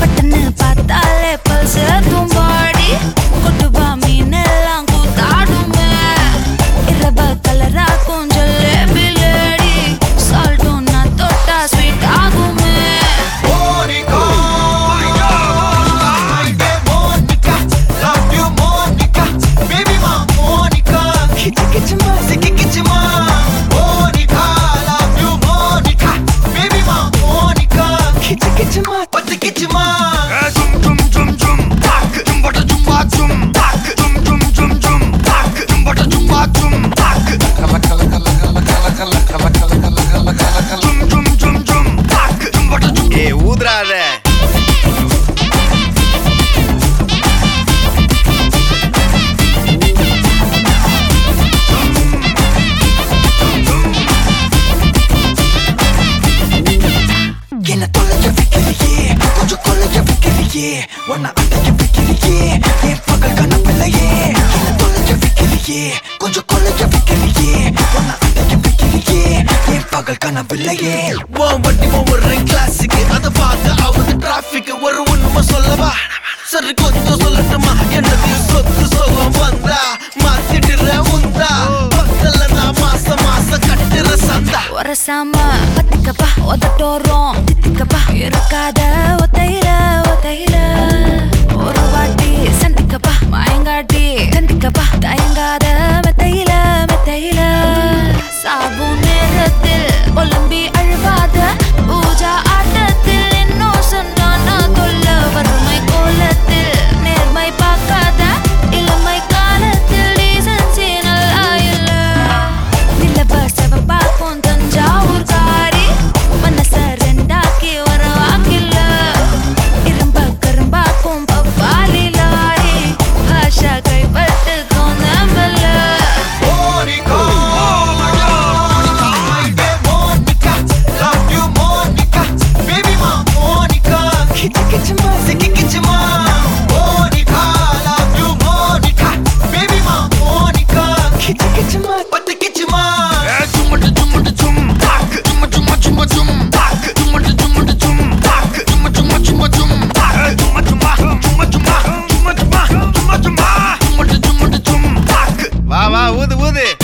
பட்டுன்னு வைக்கலையே என் பகல் கண்ண பிள்ளையே தொலைக்க வைக்கலையே கொஞ்சம் கொலைக்க வைக்கலையே உன்னை அடைக்க வைக்கலையே என் பகல் கனவில்லையே உன் வண்டி ஒரு கிளாஸுக்கு அதை பார்த்து ஆகுது டிராபிக் ஒரு உண்மை சொல்லவா? சரி கொஞ்சம் சொல்லட்டுமா? என்னது சொத்து சொல்லம் வந்தா? மாத்திடுற உந்தா? பக்கத்துல நான் மாசம் மாசம் கட்டுற சந்தா. ஒரசாம பத்திக்கப்பா உதட்டோரம் தித்திக்கப்பா. இருக்காத woody, it.